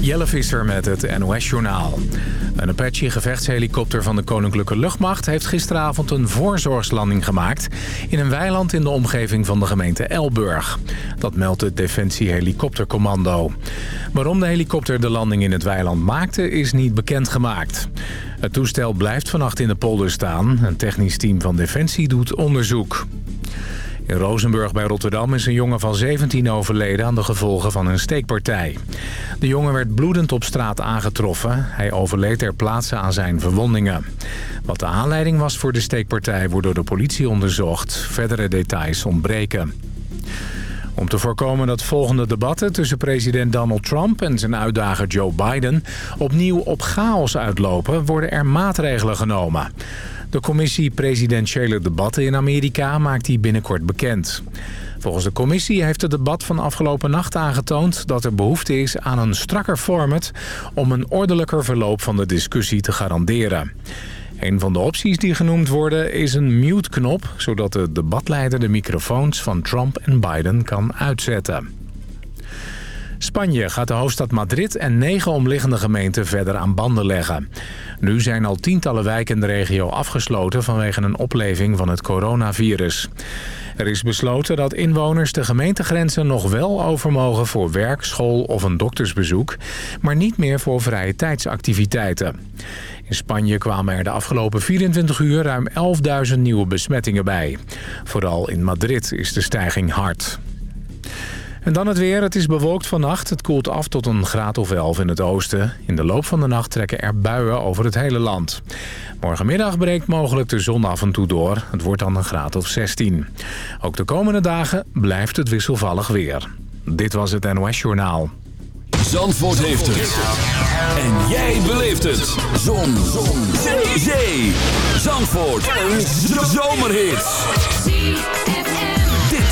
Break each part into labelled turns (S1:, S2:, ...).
S1: Jelle Visser met het NOS-journaal. Een Apache-gevechtshelikopter van de Koninklijke Luchtmacht... heeft gisteravond een voorzorgslanding gemaakt... in een weiland in de omgeving van de gemeente Elburg. Dat meldt het Defensie Helikoptercommando. Waarom de helikopter de landing in het weiland maakte... is niet bekendgemaakt. Het toestel blijft vannacht in de polder staan. Een technisch team van Defensie doet onderzoek. In Rozenburg bij Rotterdam is een jongen van 17 overleden aan de gevolgen van een steekpartij. De jongen werd bloedend op straat aangetroffen. Hij overleed ter plaatse aan zijn verwondingen. Wat de aanleiding was voor de steekpartij wordt door de politie onderzocht. Verdere details ontbreken. Om te voorkomen dat volgende debatten tussen president Donald Trump en zijn uitdager Joe Biden opnieuw op chaos uitlopen, worden er maatregelen genomen. De commissie Presidentiële Debatten in Amerika maakt die binnenkort bekend. Volgens de commissie heeft het debat van afgelopen nacht aangetoond... dat er behoefte is aan een strakker format... om een ordelijker verloop van de discussie te garanderen. Een van de opties die genoemd worden is een mute-knop... zodat de debatleider de microfoons van Trump en Biden kan uitzetten. Spanje gaat de hoofdstad Madrid en negen omliggende gemeenten verder aan banden leggen. Nu zijn al tientallen wijken in de regio afgesloten vanwege een opleving van het coronavirus. Er is besloten dat inwoners de gemeentegrenzen nog wel over mogen voor werk, school of een doktersbezoek, maar niet meer voor vrije tijdsactiviteiten. In Spanje kwamen er de afgelopen 24 uur ruim 11.000 nieuwe besmettingen bij. Vooral in Madrid is de stijging hard. En dan het weer. Het is bewolkt vannacht. Het koelt af tot een graad of 11 in het oosten. In de loop van de nacht trekken er buien over het hele land. Morgenmiddag breekt mogelijk de zon af en toe door. Het wordt dan een graad of 16. Ook de komende dagen blijft het wisselvallig weer. Dit was het NOS Journaal.
S2: Zandvoort heeft het. En jij beleeft het. Zon. zon. Zee. Zee. Zandvoort. Een zomerhit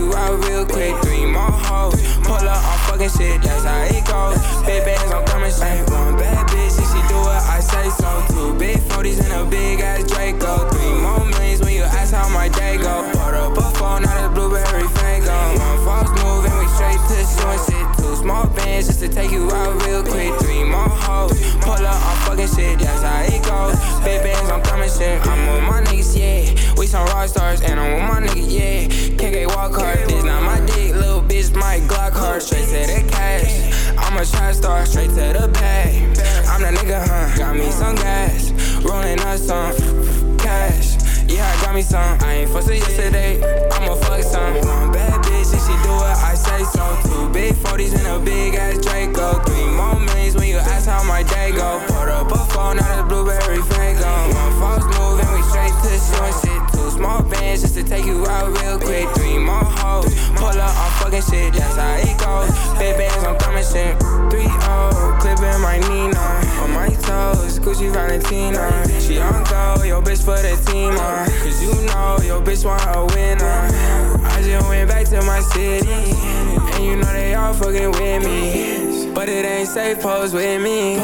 S3: you out real quick. Three more hoes. Pull up on fucking shit, that's how it goes. Big bands, I'm coming straight. One bad bitch, if she do what I say so. Two big 40s and a big ass Draco. Three more millions when you ask how my day go. Put up a phone, not a blueberry fango. One false move and we straight to suicide. Two small bands just to take you out real quick. Three more hoes. Pull up on fucking shit, that's how it goes. Big bands, I'm coming straight. I'm with my niggas, yeah. We some rock stars and I'm with my niggas, yeah. A trap star, straight to the bag. I'm that nigga, huh? Got me some gas, rolling up some cash. Yeah, I got me some. I ain't fussed yesterday. I'ma fuck some. Bad bitch, do what I say so. Two big 40s and a big ass Draco. Three more millions when you ask how my day go. Put up a phone, not a blueberry fango. One false move and we straight to showing shit. Two small bands just to take you out real quick. Three more hoes. Pull up, I'm fucking shit. That's how it goes. Big bands, I'm coming shit. Three O, clipping my Nina. On my toes, Gucci Valentina. She on go, yo bitch for the team. Uh. Cause you know your bitch want a winner. I just went back to my city. And you know they all fucking with me. But it ain't safe, pose with me.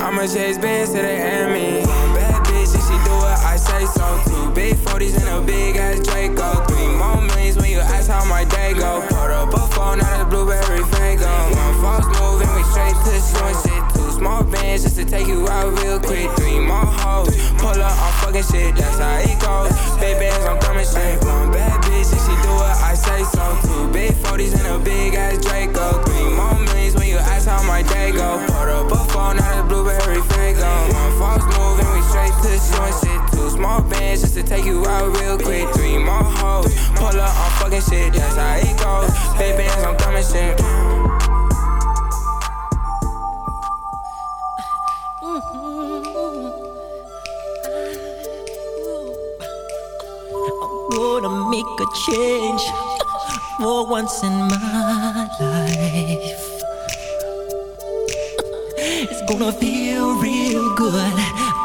S3: I'ma chase bands to the enemy. Bad bitch, and she do what I say so. Two big 40s and a big ass Draco. Three more millions when you ask how my day go. Put up a phone, not a blueberry fango. One false move and we straight to showing shit. Two small bands just to take you out real quick. Three more hoes. Pull up, I'm fucking shit. That's how it quick. Three more hoes. Pull up, I'm fucking shit. That's how it goes. Big bands, I'm coming shit.
S4: gonna make a change for once in my life. It's gonna feel real good.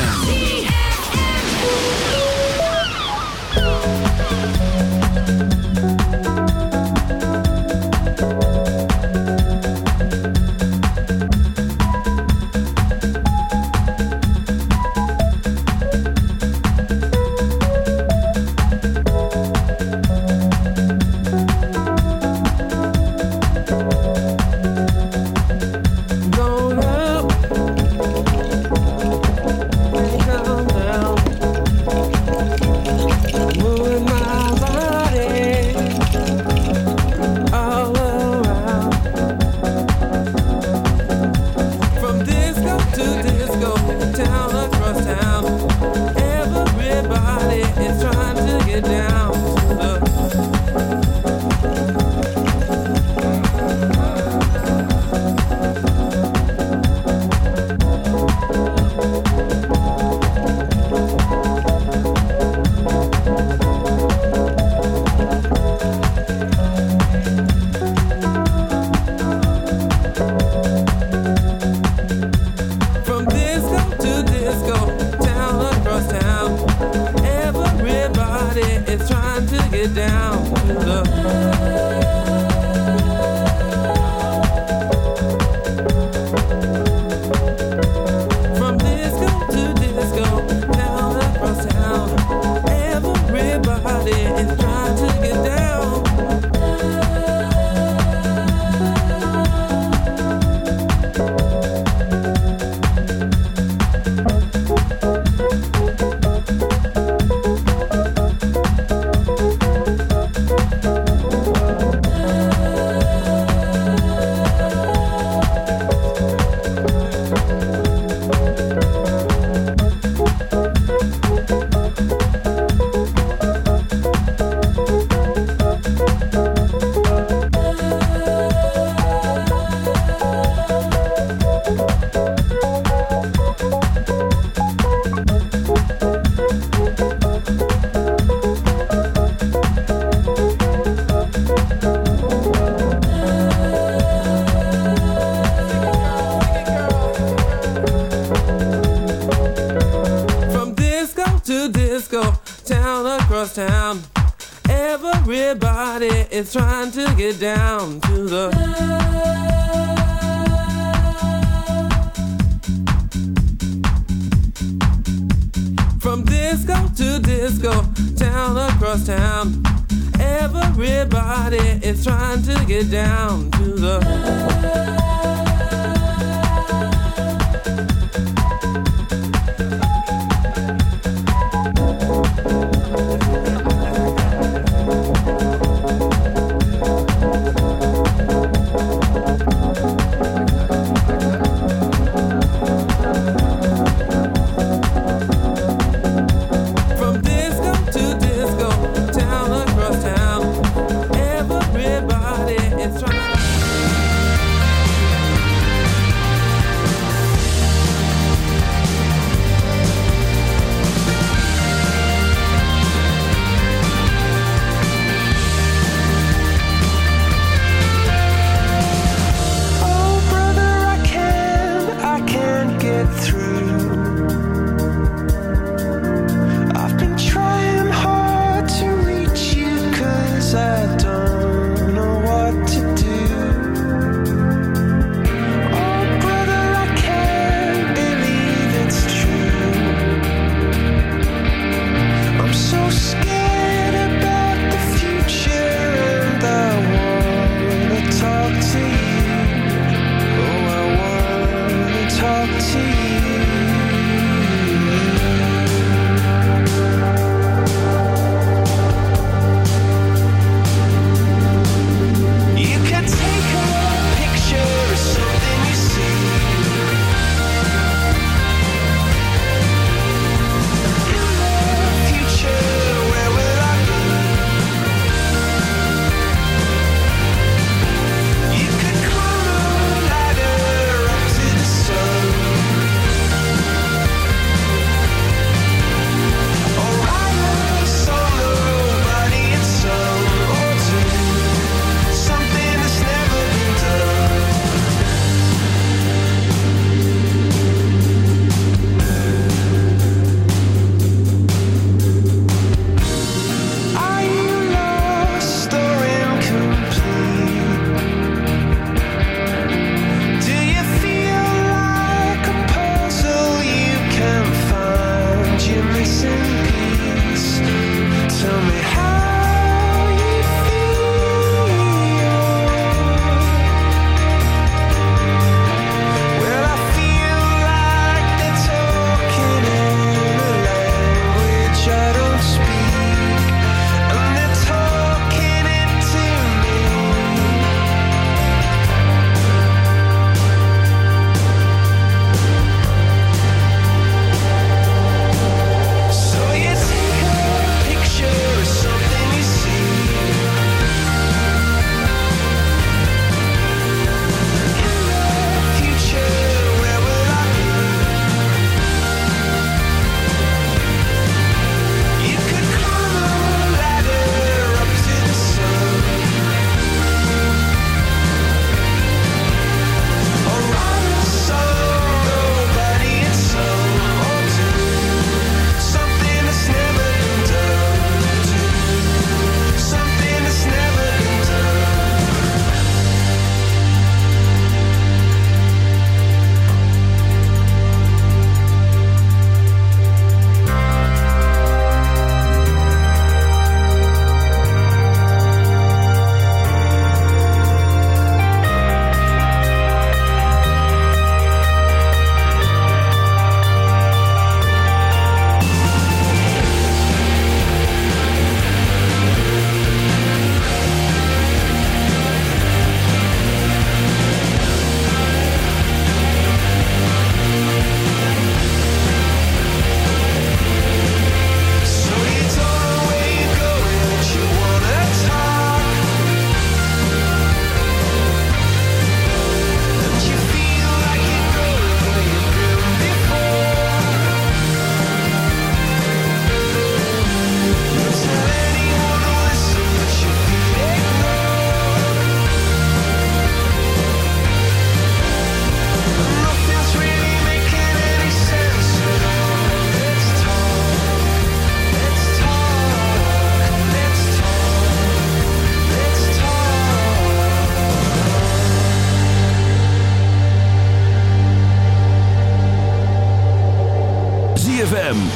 S5: ZFM.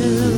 S4: Unforgettable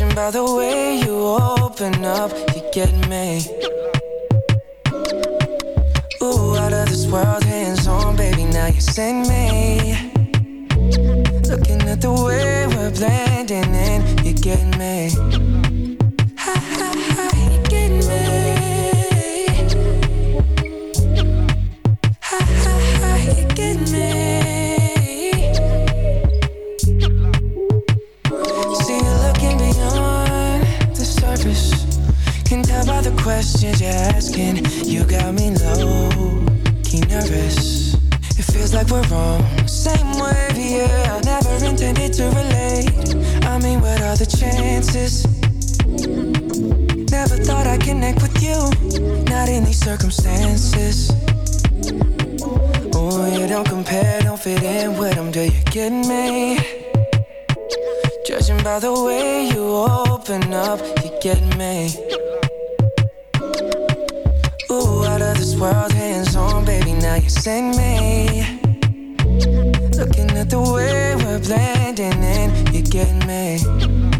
S6: judging
S3: by the way you open up, you get me. Ooh, out of this world, hands on, baby, now you send me. Looking at the way we're blending in, you get me.
S2: questions you're asking, you got me low key nervous. It feels like we're wrong. Same way, yeah. I never intended to relate. I mean, what are the chances? Never thought I'd connect with you. Not in these circumstances. Oh, you don't compare, don't fit in with them. Do you get me? Judging by the way you open up, you get me. world hands on, baby, now you send me. Looking at the way we're blending in, you get me.